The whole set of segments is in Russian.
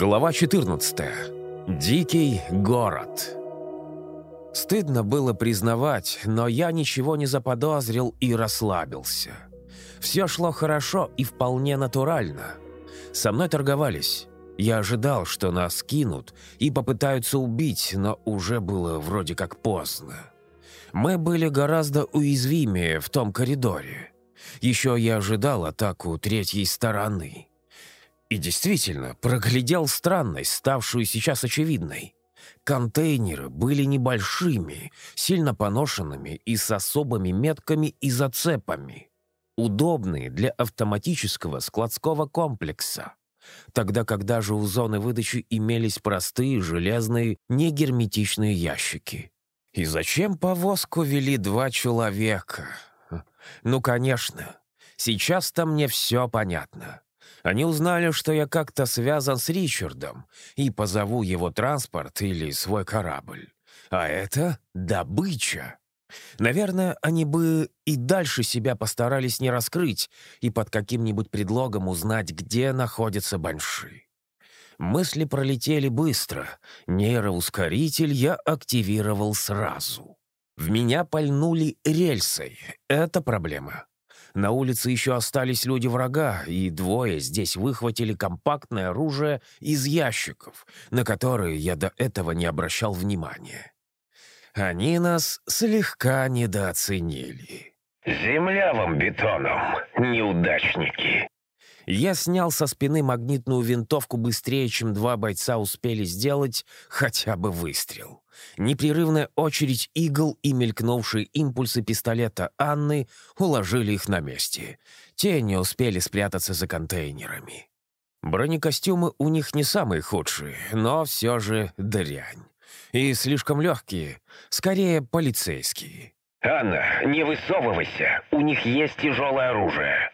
Глава 14. Дикий город. Стыдно было признавать, но я ничего не заподозрил и расслабился. Все шло хорошо и вполне натурально. Со мной торговались. Я ожидал, что нас кинут и попытаются убить, но уже было вроде как поздно. Мы были гораздо уязвимее в том коридоре. Еще я ожидал атаку третьей стороны. И действительно, проглядел странность, ставшую сейчас очевидной. Контейнеры были небольшими, сильно поношенными и с особыми метками и зацепами. Удобные для автоматического складского комплекса. Тогда как даже у зоны выдачи имелись простые железные негерметичные ящики. И зачем повозку вели два человека? Ну, конечно. Сейчас-то мне все понятно. Они узнали, что я как-то связан с Ричардом и позову его транспорт или свой корабль. А это добыча. Наверное, они бы и дальше себя постарались не раскрыть и под каким-нибудь предлогом узнать, где находится Банши. Мысли пролетели быстро. Нейроускоритель я активировал сразу. В меня пальнули рельсой. Это проблема. На улице еще остались люди врага, и двое здесь выхватили компактное оружие из ящиков, на которые я до этого не обращал внимания. Они нас слегка недооценили. «Земля вам бетоном, неудачники!» Я снял со спины магнитную винтовку быстрее, чем два бойца успели сделать хотя бы выстрел. Непрерывная очередь игл и мелькнувшие импульсы пистолета Анны уложили их на месте. Те не успели спрятаться за контейнерами. Бронекостюмы у них не самые худшие, но все же дрянь. И слишком легкие, скорее полицейские. «Анна, не высовывайся, у них есть тяжелое оружие».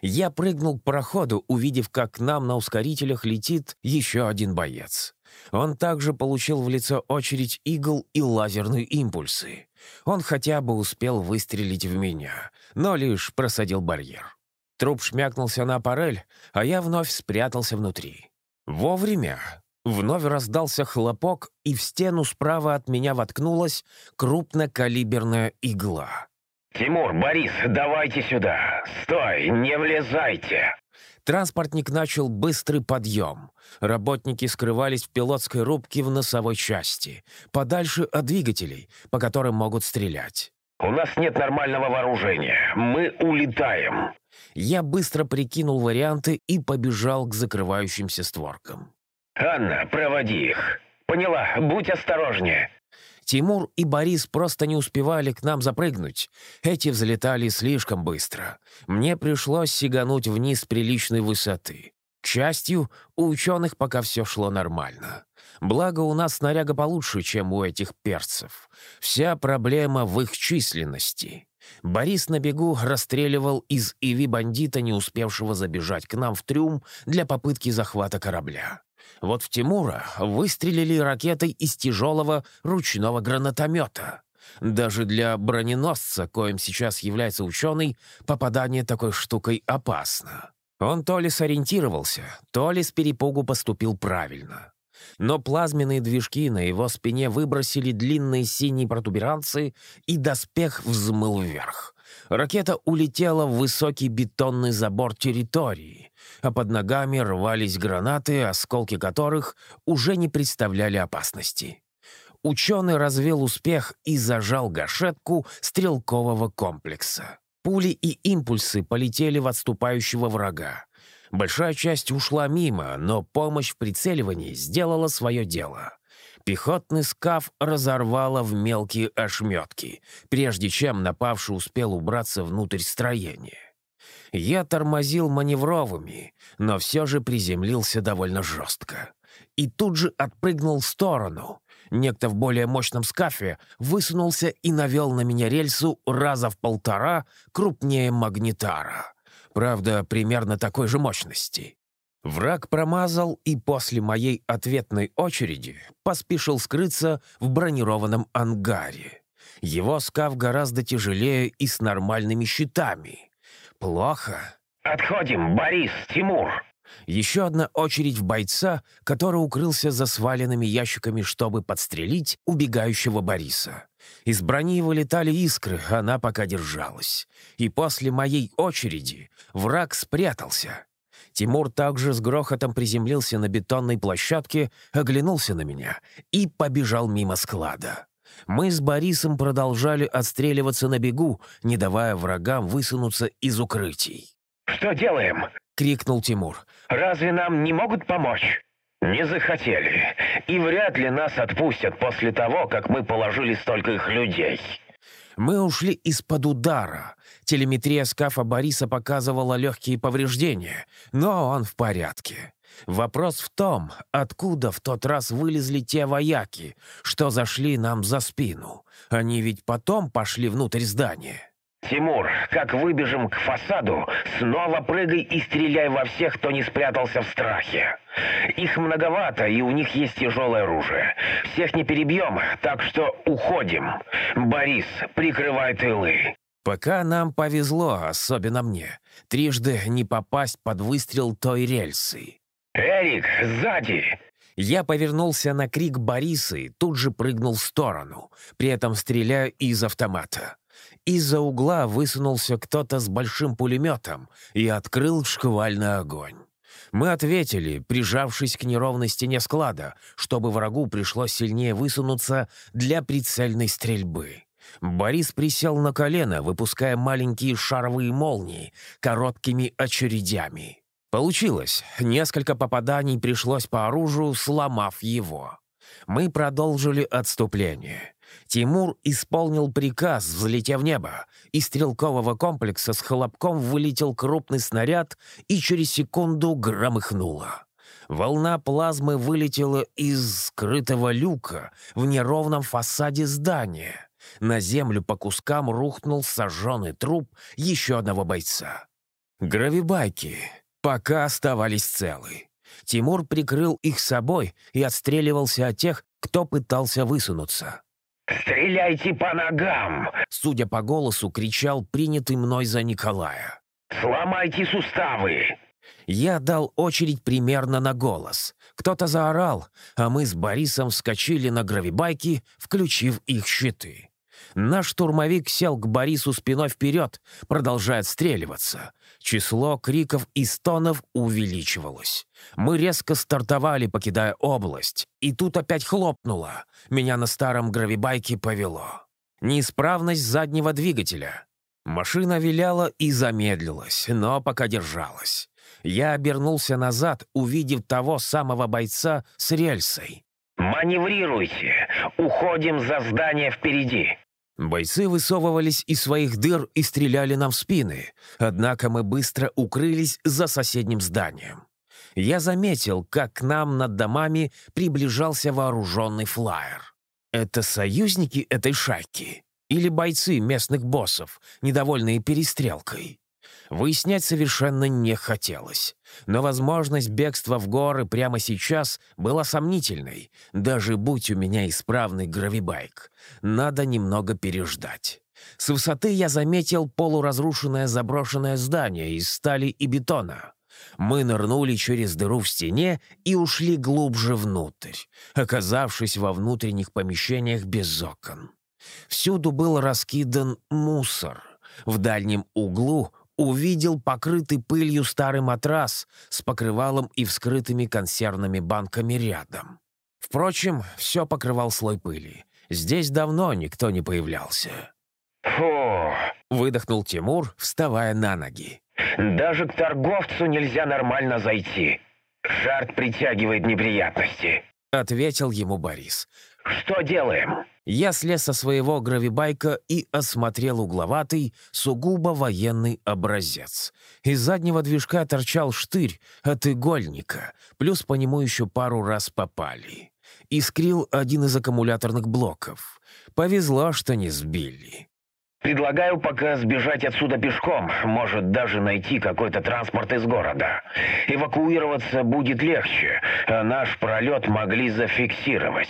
Я прыгнул к проходу, увидев, как к нам на ускорителях летит еще один боец. Он также получил в лицо очередь игл и лазерные импульсы. Он хотя бы успел выстрелить в меня, но лишь просадил барьер. Труп шмякнулся на аппарель, а я вновь спрятался внутри. Вовремя. Вновь раздался хлопок, и в стену справа от меня воткнулась крупнокалиберная игла. «Тимур, Борис, давайте сюда! Стой, не влезайте!» Транспортник начал быстрый подъем. Работники скрывались в пилотской рубке в носовой части, подальше от двигателей, по которым могут стрелять. «У нас нет нормального вооружения. Мы улетаем». Я быстро прикинул варианты и побежал к закрывающимся створкам. «Анна, проводи их. Поняла, будь осторожнее». Тимур и Борис просто не успевали к нам запрыгнуть. Эти взлетали слишком быстро. Мне пришлось сигануть вниз с приличной высоты. К счастью, у ученых пока все шло нормально. Благо, у нас снаряга получше, чем у этих перцев. Вся проблема в их численности. Борис на бегу расстреливал из Иви бандита, не успевшего забежать к нам в трюм для попытки захвата корабля. Вот в Тимура выстрелили ракетой из тяжелого ручного гранатомета. Даже для броненосца, коим сейчас является ученый, попадание такой штукой опасно. Он то ли сориентировался, то ли с перепугу поступил правильно. Но плазменные движки на его спине выбросили длинные синие протуберанцы, и доспех взмыл вверх. Ракета улетела в высокий бетонный забор территории, а под ногами рвались гранаты, осколки которых уже не представляли опасности. Ученый развел успех и зажал гашетку стрелкового комплекса. Пули и импульсы полетели в отступающего врага. Большая часть ушла мимо, но помощь в прицеливании сделала свое дело. Пехотный скаф разорвало в мелкие ошметки, прежде чем напавший успел убраться внутрь строения. Я тормозил маневровыми, но все же приземлился довольно жестко. И тут же отпрыгнул в сторону. Некто в более мощном скафе высунулся и навел на меня рельсу раза в полтора крупнее магнитара. Правда, примерно такой же мощности. Враг промазал и после моей ответной очереди поспешил скрыться в бронированном ангаре. Его скаф гораздо тяжелее и с нормальными щитами. Плохо. «Отходим, Борис, Тимур!» Еще одна очередь в бойца, который укрылся за сваленными ящиками, чтобы подстрелить убегающего Бориса. Из брони вылетали искры, она пока держалась. И после моей очереди враг спрятался. Тимур также с грохотом приземлился на бетонной площадке, оглянулся на меня и побежал мимо склада. Мы с Борисом продолжали отстреливаться на бегу, не давая врагам высунуться из укрытий. «Что делаем?» — крикнул Тимур. «Разве нам не могут помочь?» «Не захотели. И вряд ли нас отпустят после того, как мы положили столько их людей». Мы ушли из-под удара. Телеметрия скафа Бориса показывала легкие повреждения, но он в порядке. Вопрос в том, откуда в тот раз вылезли те вояки, что зашли нам за спину. Они ведь потом пошли внутрь здания. «Тимур, как выбежим к фасаду, снова прыгай и стреляй во всех, кто не спрятался в страхе. Их многовато, и у них есть тяжелое оружие. Всех не перебьем, так что уходим. Борис, прикрывай тылы». Пока нам повезло, особенно мне, трижды не попасть под выстрел той рельсы. «Эрик, сзади!» Я повернулся на крик Бориса и тут же прыгнул в сторону, при этом стреляя из автомата. Из-за угла высунулся кто-то с большим пулеметом и открыл шквальный огонь. Мы ответили, прижавшись к неровной стене склада, чтобы врагу пришлось сильнее высунуться для прицельной стрельбы. Борис присел на колено, выпуская маленькие шаровые молнии короткими очередями. Получилось. Несколько попаданий пришлось по оружию, сломав его. Мы продолжили отступление. Тимур исполнил приказ, взлетев в небо. Из стрелкового комплекса с хлопком вылетел крупный снаряд и через секунду громыхнуло. Волна плазмы вылетела из скрытого люка в неровном фасаде здания. На землю по кускам рухнул сожженный труп еще одного бойца. Гравибайки пока оставались целы. Тимур прикрыл их собой и отстреливался от тех, кто пытался высунуться. «Стреляйте по ногам!» Судя по голосу, кричал принятый мной за Николая. «Сломайте суставы!» Я дал очередь примерно на голос. Кто-то заорал, а мы с Борисом вскочили на гравибайки, включив их щиты. Наш штурмовик сел к Борису спиной вперед, продолжая отстреливаться. Число криков и стонов увеличивалось. Мы резко стартовали, покидая область. И тут опять хлопнуло. Меня на старом гравибайке повело. Неисправность заднего двигателя. Машина виляла и замедлилась, но пока держалась. Я обернулся назад, увидев того самого бойца с рельсой. «Маневрируйте! Уходим за здание впереди!» Бойцы высовывались из своих дыр и стреляли нам в спины, однако мы быстро укрылись за соседним зданием. Я заметил, как к нам над домами приближался вооруженный флайер. Это союзники этой шайки? Или бойцы местных боссов, недовольные перестрелкой? Выяснять совершенно не хотелось. Но возможность бегства в горы прямо сейчас была сомнительной, даже будь у меня исправный гравибайк. Надо немного переждать. С высоты я заметил полуразрушенное заброшенное здание из стали и бетона. Мы нырнули через дыру в стене и ушли глубже внутрь, оказавшись во внутренних помещениях без окон. Всюду был раскидан мусор. В дальнем углу увидел покрытый пылью старый матрас с покрывалом и вскрытыми консервными банками рядом. Впрочем, все покрывал слой пыли. Здесь давно никто не появлялся. «Фу!» — выдохнул Тимур, вставая на ноги. «Даже к торговцу нельзя нормально зайти. Шарт притягивает неприятности», — ответил ему Борис. «Что делаем?» Я слез со своего гравибайка и осмотрел угловатый, сугубо военный образец. Из заднего движка торчал штырь от игольника, плюс по нему еще пару раз попали. Искрил один из аккумуляторных блоков. Повезло, что не сбили. «Предлагаю пока сбежать отсюда пешком, может даже найти какой-то транспорт из города. Эвакуироваться будет легче, а наш пролет могли зафиксировать.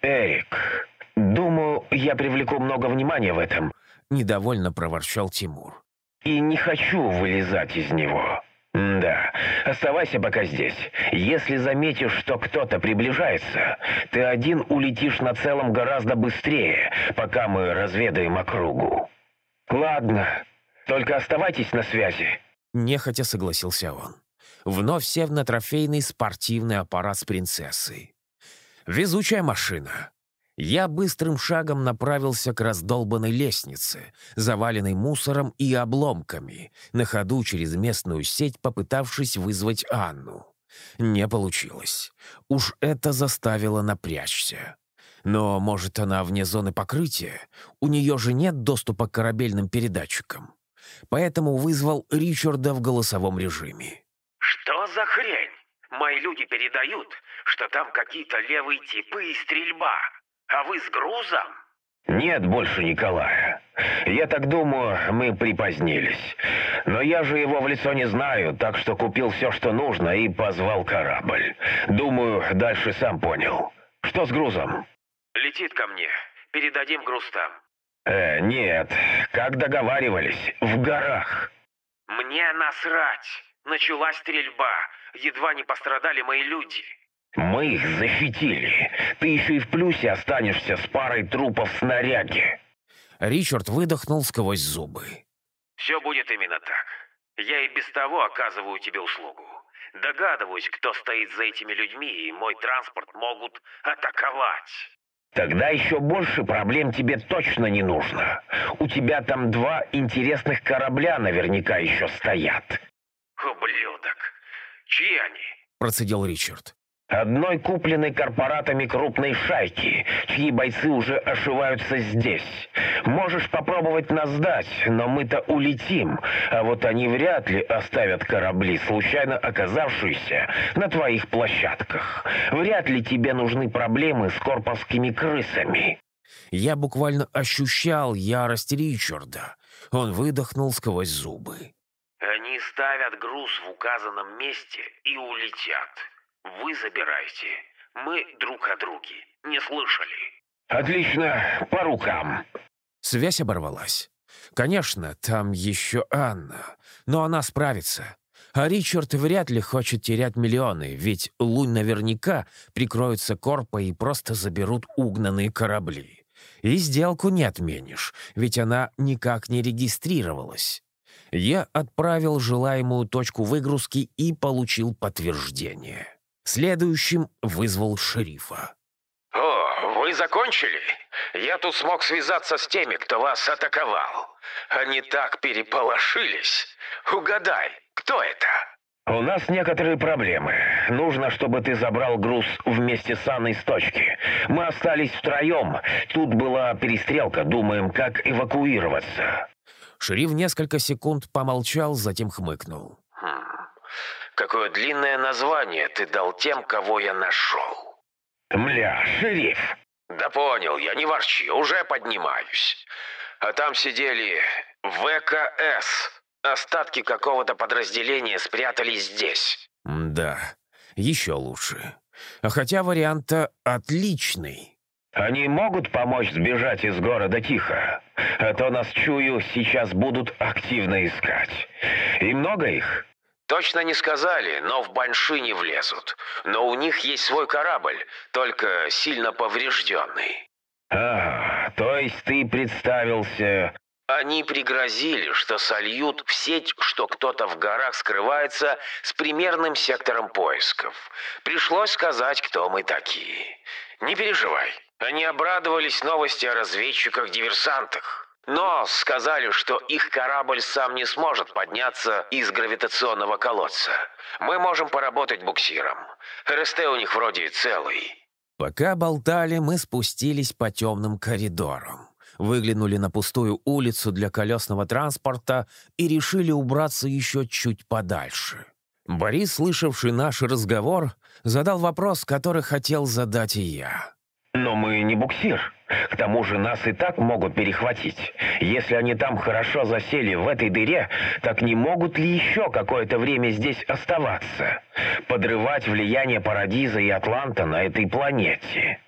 Эрик, думаю, я привлеку много внимания в этом». Недовольно проворчал Тимур. «И не хочу вылезать из него». «Да, оставайся пока здесь. Если заметишь, что кто-то приближается, ты один улетишь на целом гораздо быстрее, пока мы разведаем округу». «Ладно, только оставайтесь на связи». Нехотя согласился он. Вновь сев на трофейный спортивный аппарат с принцессой. Везучая машина. Я быстрым шагом направился к раздолбанной лестнице, заваленной мусором и обломками, на ходу через местную сеть попытавшись вызвать Анну. Не получилось. Уж это заставило напрячься. Но, может, она вне зоны покрытия? У нее же нет доступа к корабельным передатчикам. Поэтому вызвал Ричарда в голосовом режиме. «Что за хрень? Мои люди передают, что там какие-то левые типы и стрельба. А вы с грузом? Нет больше Николая. Я так думаю, мы припозднились. Но я же его в лицо не знаю, так что купил все, что нужно, и позвал корабль. Думаю, дальше сам понял. Что с грузом? Летит ко мне. Передадим груз там. Э, нет. Как договаривались, в горах. Мне насрать. Началась стрельба. Едва не пострадали мои люди. Мы их защитили. Ты еще и в плюсе останешься с парой трупов в снаряге. Ричард выдохнул сквозь зубы. Все будет именно так. Я и без того оказываю тебе услугу. Догадываюсь, кто стоит за этими людьми, и мой транспорт могут атаковать. Тогда еще больше проблем тебе точно не нужно. У тебя там два интересных корабля наверняка еще стоят. Ублюдок. Чьи они? Процедил Ричард. Одной купленной корпоратами крупной шайки, чьи бойцы уже ошиваются здесь. Можешь попробовать нас сдать, но мы-то улетим, а вот они вряд ли оставят корабли, случайно оказавшиеся на твоих площадках. Вряд ли тебе нужны проблемы с корпусскими крысами. Я буквально ощущал ярость Ричарда. Он выдохнул сквозь зубы. Они ставят груз в указанном месте и улетят. Вы забирайте. Мы друг о друге. Не слышали? Отлично. По рукам. Связь оборвалась. Конечно, там еще Анна, но она справится. А Ричард вряд ли хочет терять миллионы, ведь Лунь наверняка прикроются корпа и просто заберут угнанные корабли. И сделку не отменишь, ведь она никак не регистрировалась. Я отправил желаемую точку выгрузки и получил подтверждение. Следующим вызвал шерифа. «О, вы закончили? Я тут смог связаться с теми, кто вас атаковал. Они так переполошились. Угадай, кто это?» «У нас некоторые проблемы. Нужно, чтобы ты забрал груз вместе с Анной с точки. Мы остались втроем. Тут была перестрелка. Думаем, как эвакуироваться». Шериф несколько секунд помолчал, затем хмыкнул. Хм. Какое длинное название ты дал тем, кого я нашел. Мля, шериф. Да понял я, не ворчи, уже поднимаюсь. А там сидели ВКС. Остатки какого-то подразделения спрятались здесь. Да, еще лучше. А хотя вариант отличный. Они могут помочь сбежать из города тихо? А то нас, чую, сейчас будут активно искать. И много их? Точно не сказали, но в Банши не влезут. Но у них есть свой корабль, только сильно поврежденный. А, то есть ты представился... Они пригрозили, что сольют в сеть, что кто-то в горах скрывается с примерным сектором поисков. Пришлось сказать, кто мы такие. Не переживай, они обрадовались новости о разведчиках-диверсантах. Но сказали, что их корабль сам не сможет подняться из гравитационного колодца. Мы можем поработать буксиром. РСТ у них вроде целый. Пока болтали, мы спустились по темным коридорам, выглянули на пустую улицу для колесного транспорта и решили убраться еще чуть подальше. Борис, слышавший наш разговор, задал вопрос, который хотел задать и я. «Но мы не буксир», к тому же нас и так могут перехватить. Если они там хорошо засели в этой дыре, так не могут ли еще какое-то время здесь оставаться? Подрывать влияние Парадиза и Атланта на этой планете?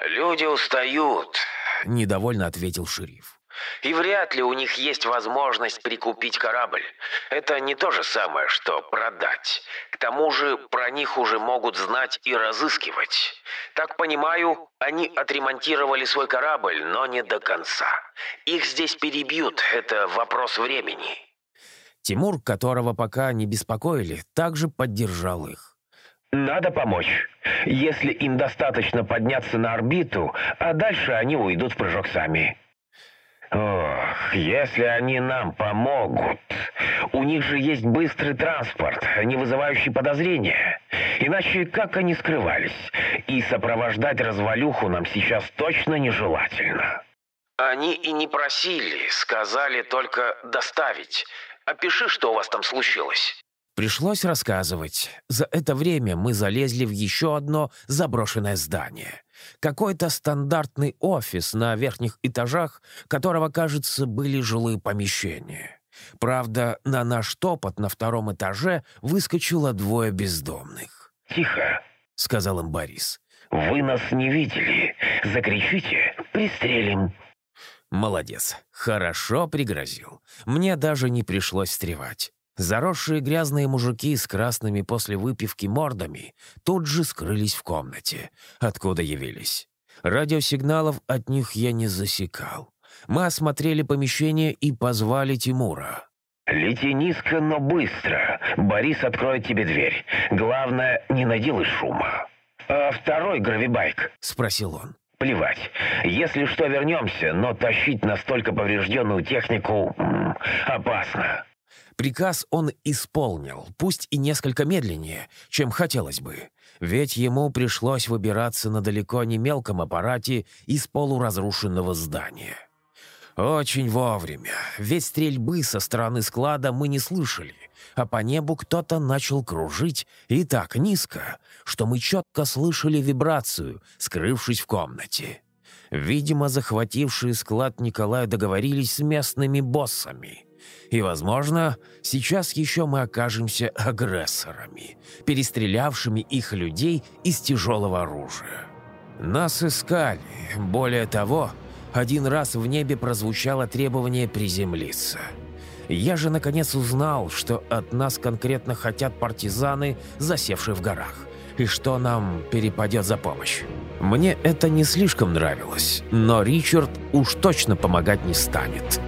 «Люди устают», — недовольно ответил шериф. И вряд ли у них есть возможность прикупить корабль. Это не то же самое, что продать. К тому же про них уже могут знать и разыскивать. Так понимаю, они отремонтировали свой корабль, но не до конца. Их здесь перебьют, это вопрос времени. Тимур, которого пока не беспокоили, также поддержал их. Надо помочь. Если им достаточно подняться на орбиту, а дальше они уйдут в прыжок сами. Ох, если они нам помогут. У них же есть быстрый транспорт, не вызывающий подозрения. Иначе как они скрывались? И сопровождать развалюху нам сейчас точно нежелательно. Они и не просили, сказали только доставить. Опиши, что у вас там случилось. Пришлось рассказывать. За это время мы залезли в еще одно заброшенное здание. Какой-то стандартный офис на верхних этажах, которого, кажется, были жилые помещения. Правда, на наш топот на втором этаже выскочило двое бездомных. «Тихо», — сказал им Борис. «Вы нас не видели. Закричите, пристрелим». Молодец. Хорошо пригрозил. Мне даже не пришлось встревать. Заросшие грязные мужики с красными после выпивки мордами тут же скрылись в комнате, откуда явились. Радиосигналов от них я не засекал. Мы осмотрели помещение и позвали Тимура. «Лети низко, но быстро. Борис откроет тебе дверь. Главное, не наделай шума». «А второй гравибайк?» — спросил он. «Плевать. Если что, вернемся, но тащить настолько поврежденную технику опасно». Приказ он исполнил, пусть и несколько медленнее, чем хотелось бы, ведь ему пришлось выбираться на далеко не мелком аппарате из полуразрушенного здания. Очень вовремя, ведь стрельбы со стороны склада мы не слышали, а по небу кто-то начал кружить и так низко, что мы четко слышали вибрацию, скрывшись в комнате. Видимо, захватившие склад Николая договорились с местными боссами — и, возможно, сейчас еще мы окажемся агрессорами, перестрелявшими их людей из тяжелого оружия. Нас искали. Более того, один раз в небе прозвучало требование приземлиться. Я же наконец узнал, что от нас конкретно хотят партизаны, засевшие в горах, и что нам перепадет за помощь. Мне это не слишком нравилось, но Ричард уж точно помогать не станет».